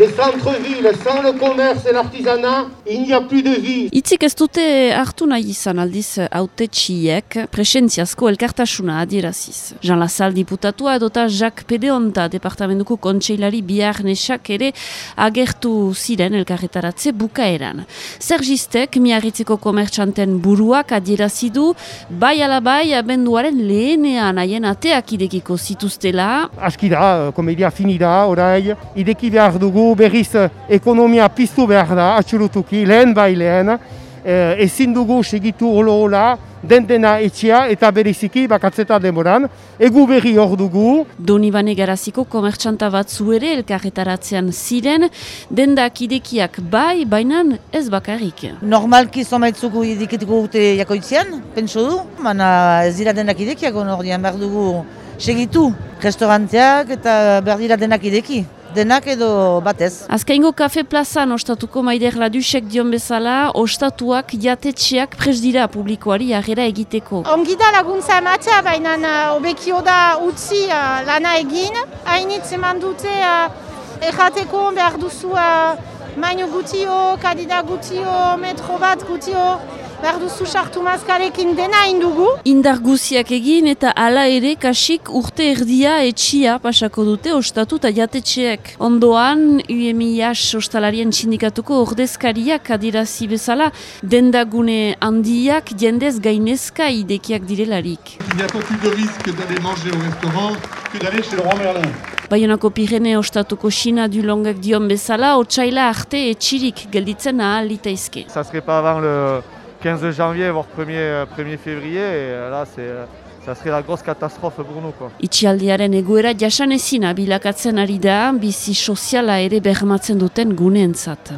Les centres-villes, sans le commerce et l'artisanat, il n'y a plus de vie. Itzik ez dute hartu nahi izan aldiz autetxiek presentziazko elkartasuna adieraziz. Jean Lassalle diputatua edota Jacques Pedeonta departamentuko kontseilari bihar nesak ere agertu ziren elkarretaratze bukaeran. Zergistek miarritzeko komertxanten buruak adierazidu, bai ala bai abenduaren lehenean haien ateak idekiko zituztela, aski da, komedia fini da, orai, ideki behar dugu, berriz eh, ekonomia piztu behar da, atxurutuki, lehen bai lehen, eh, ezin dugu segitu olo-ola, den dena etxea eta bereziki bakatzeta demoran, egu berri hor dugu, Donibane garaziko komertxanta batzu ere elkarretaratzean ziren, dendak idekiak bai, bainan ez bakarrik. Normalki zomaitzuko idikituko gute jakoitzean, pentsu du, baina ez dira denak idekiak ordian behar dugu segitu. Restauranteak eta behar dira denak ideki, denak edo batez. Azkaingo kafe plazan ostatuko maider ladusek dion bezala, ostatuak jatetxeak pres dira publikoari agera egiteko. Ongi da laguntza ematea, baina uh, obekio da utzi uh, lana egin. Hainitz eman dute uh, errateko behar duzu uh, maino gutio, kadida gutio, metro bat gutio, behar duzu sartu maskarekin dena indugu. Indar guziak egin eta hala ere kasik urte erdia etxia pasako dute ostatu eta jatetxeak. Ondoan, UMIAS ostalarien sindikatuko ordezkariak adirazi bezala, dendagune handiak jendez gainezka idekiak direlarik. Il n'y a pas plus de risque d'aller manger au restaurant que d'aller chez le roi Merlin. Baionako Pirene ostatuko China du longak dion bezala, otsaila arte etxirik gelditzen ahal litaizke. Ça serait pas avant le 15 janvier, voire 1er, euh, 1er février. Et euh, là, c'est, euh, ça serait la grosse catastrophe pour nous. Quoi. Itxialdiaren egoera jasanezina bilakatzen ari da, bizi soziala ere bermatzen duten guneentzat.